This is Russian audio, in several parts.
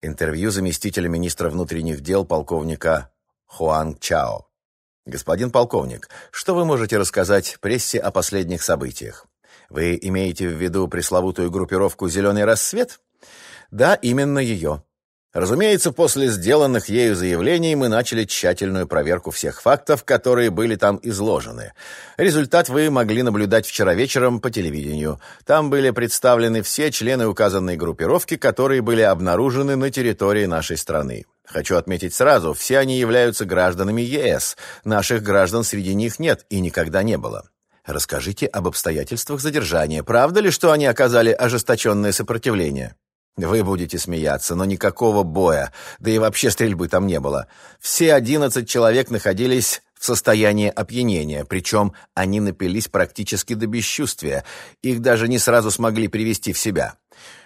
Интервью заместителя министра внутренних дел полковника Хуан Чао. Господин полковник, что вы можете рассказать прессе о последних событиях? Вы имеете в виду пресловутую группировку «Зеленый рассвет»? Да, именно ее. Разумеется, после сделанных ею заявлений мы начали тщательную проверку всех фактов, которые были там изложены. Результат вы могли наблюдать вчера вечером по телевидению. Там были представлены все члены указанной группировки, которые были обнаружены на территории нашей страны. Хочу отметить сразу, все они являются гражданами ЕС. Наших граждан среди них нет и никогда не было. Расскажите об обстоятельствах задержания. Правда ли, что они оказали ожесточенное сопротивление? Вы будете смеяться, но никакого боя, да и вообще стрельбы там не было. Все одиннадцать человек находились в состоянии опьянения, причем они напились практически до бесчувствия. Их даже не сразу смогли привести в себя.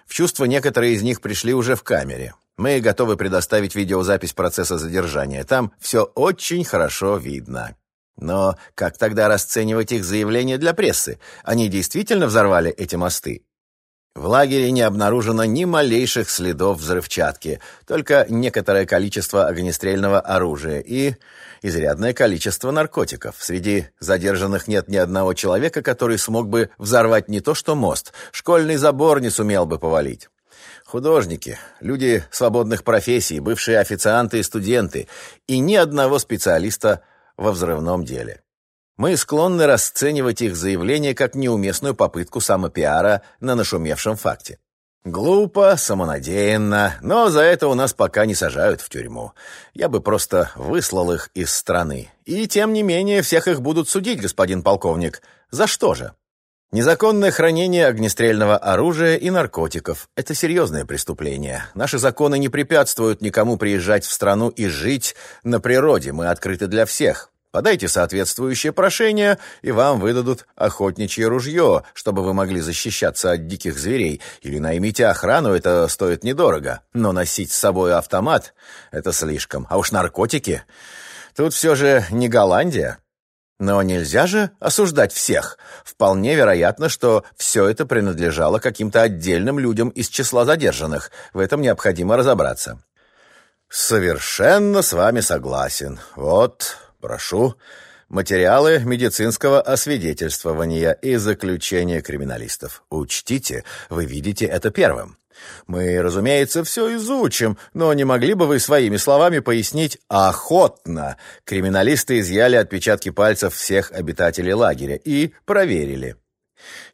В чувство некоторые из них пришли уже в камере. Мы готовы предоставить видеозапись процесса задержания. Там все очень хорошо видно. Но как тогда расценивать их заявления для прессы? Они действительно взорвали эти мосты? В лагере не обнаружено ни малейших следов взрывчатки, только некоторое количество огнестрельного оружия и изрядное количество наркотиков. Среди задержанных нет ни одного человека, который смог бы взорвать не то что мост, школьный забор не сумел бы повалить. Художники, люди свободных профессий, бывшие официанты и студенты, и ни одного специалиста во взрывном деле. Мы склонны расценивать их заявление как неуместную попытку самопиара на нашумевшем факте. Глупо, самонадеянно, но за это у нас пока не сажают в тюрьму. Я бы просто выслал их из страны. И тем не менее всех их будут судить, господин полковник. За что же? Незаконное хранение огнестрельного оружия и наркотиков – это серьезное преступление. Наши законы не препятствуют никому приезжать в страну и жить на природе. Мы открыты для всех. Подайте соответствующее прошение, и вам выдадут охотничье ружье, чтобы вы могли защищаться от диких зверей. Или наймите охрану, это стоит недорого. Но носить с собой автомат – это слишком. А уж наркотики – тут все же не Голландия. Но нельзя же осуждать всех. Вполне вероятно, что все это принадлежало каким-то отдельным людям из числа задержанных. В этом необходимо разобраться. Совершенно с вами согласен. Вот, Прошу. Материалы медицинского освидетельствования и заключения криминалистов. Учтите, вы видите это первым. Мы, разумеется, все изучим, но не могли бы вы своими словами пояснить охотно? Криминалисты изъяли отпечатки пальцев всех обитателей лагеря и проверили.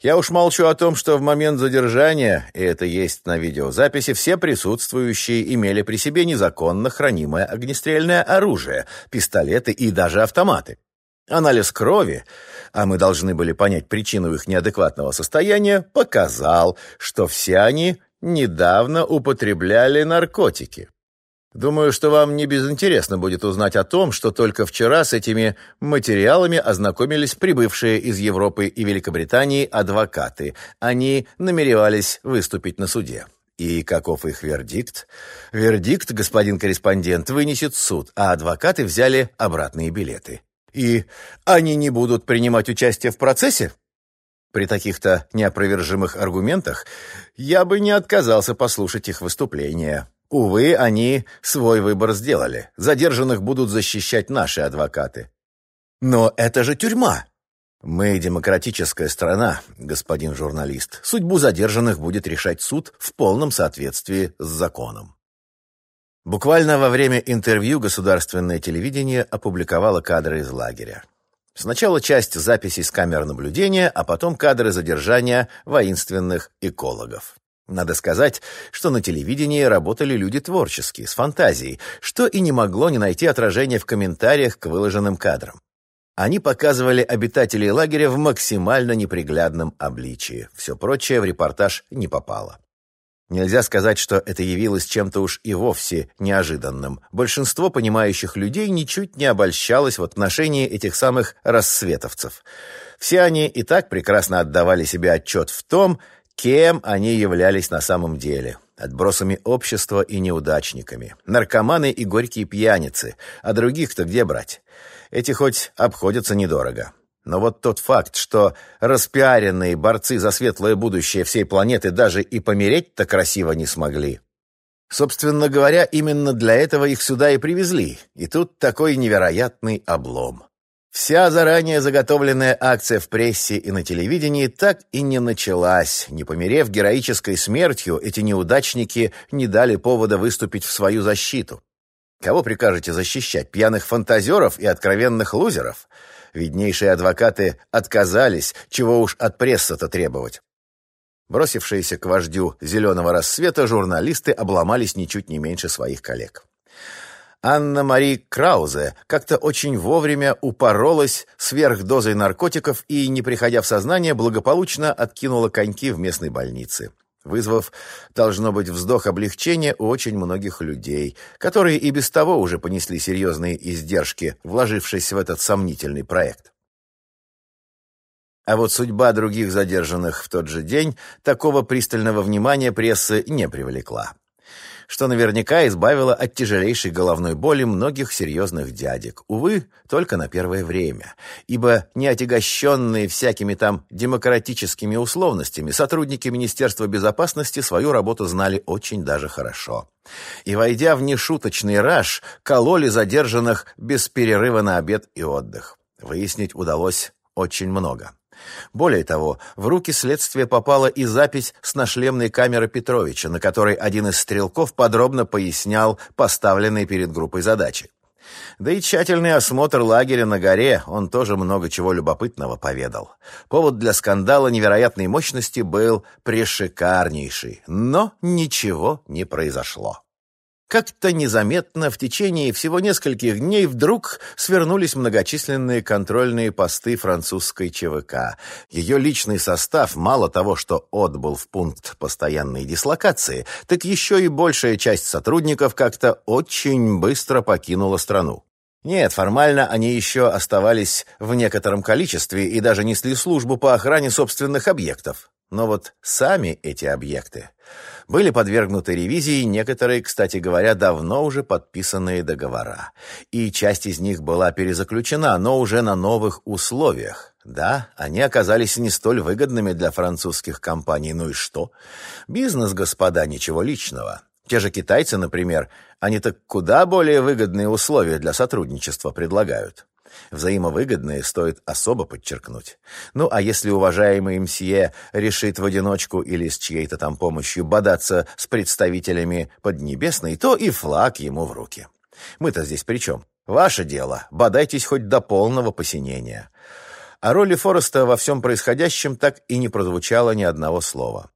Я уж молчу о том, что в момент задержания, и это есть на видеозаписи, все присутствующие имели при себе незаконно хранимое огнестрельное оружие, пистолеты и даже автоматы. Анализ крови, а мы должны были понять причину их неадекватного состояния, показал, что все они недавно употребляли наркотики. Думаю, что вам не безинтересно будет узнать о том, что только вчера с этими материалами ознакомились прибывшие из Европы и Великобритании адвокаты. Они намеревались выступить на суде. И каков их вердикт? Вердикт, господин корреспондент, вынесет суд, а адвокаты взяли обратные билеты. И они не будут принимать участие в процессе? При таких-то неопровержимых аргументах я бы не отказался послушать их выступления. Увы, они свой выбор сделали. Задержанных будут защищать наши адвокаты. Но это же тюрьма. Мы демократическая страна, господин журналист. Судьбу задержанных будет решать суд в полном соответствии с законом. Буквально во время интервью государственное телевидение опубликовало кадры из лагеря. Сначала часть записей с камер наблюдения, а потом кадры задержания воинственных экологов. Надо сказать, что на телевидении работали люди творческие, с фантазией, что и не могло не найти отражения в комментариях к выложенным кадрам. Они показывали обитателей лагеря в максимально неприглядном обличии. Все прочее в репортаж не попало. Нельзя сказать, что это явилось чем-то уж и вовсе неожиданным. Большинство понимающих людей ничуть не обольщалось в отношении этих самых рассветовцев. Все они и так прекрасно отдавали себе отчет в том, Кем они являлись на самом деле? Отбросами общества и неудачниками. Наркоманы и горькие пьяницы. А других-то где брать? Эти хоть обходятся недорого. Но вот тот факт, что распиаренные борцы за светлое будущее всей планеты даже и помереть-то красиво не смогли. Собственно говоря, именно для этого их сюда и привезли. И тут такой невероятный облом. Вся заранее заготовленная акция в прессе и на телевидении так и не началась. Не померев героической смертью, эти неудачники не дали повода выступить в свою защиту. Кого прикажете защищать, пьяных фантазеров и откровенных лузеров? Виднейшие адвокаты отказались, чего уж от прессы-то требовать. Бросившиеся к вождю зеленого рассвета журналисты обломались ничуть не меньше своих коллег. Анна-Мари Краузе как-то очень вовремя упоролась сверхдозой наркотиков и, не приходя в сознание, благополучно откинула коньки в местной больнице, вызвав, должно быть, вздох облегчения у очень многих людей, которые и без того уже понесли серьезные издержки, вложившись в этот сомнительный проект. А вот судьба других задержанных в тот же день такого пристального внимания прессы не привлекла что наверняка избавило от тяжелейшей головной боли многих серьезных дядек. Увы, только на первое время, ибо не отягощенные всякими там демократическими условностями сотрудники Министерства безопасности свою работу знали очень даже хорошо. И, войдя в нешуточный раж, кололи задержанных без перерыва на обед и отдых. Выяснить удалось очень много. Более того, в руки следствия попала и запись с нашлемной камеры Петровича, на которой один из стрелков подробно пояснял поставленные перед группой задачи. Да и тщательный осмотр лагеря на горе, он тоже много чего любопытного поведал. Повод для скандала невероятной мощности был пришикарнейший, но ничего не произошло. Как-то незаметно в течение всего нескольких дней вдруг свернулись многочисленные контрольные посты французской ЧВК. Ее личный состав мало того, что отбыл в пункт постоянной дислокации, так еще и большая часть сотрудников как-то очень быстро покинула страну. Нет, формально они еще оставались в некотором количестве и даже несли службу по охране собственных объектов. Но вот сами эти объекты были подвергнуты ревизии некоторые, кстати говоря, давно уже подписанные договора. И часть из них была перезаключена, но уже на новых условиях. Да, они оказались не столь выгодными для французских компаний. Ну и что? Бизнес, господа, ничего личного. Те же китайцы, например, они так куда более выгодные условия для сотрудничества предлагают. Взаимовыгодные стоит особо подчеркнуть. Ну, а если уважаемый МСье решит в одиночку или с чьей-то там помощью бодаться с представителями Поднебесной, то и флаг ему в руки. Мы-то здесь при чем? Ваше дело, бодайтесь хоть до полного посинения. О роли Фореста во всем происходящем так и не прозвучало ни одного слова.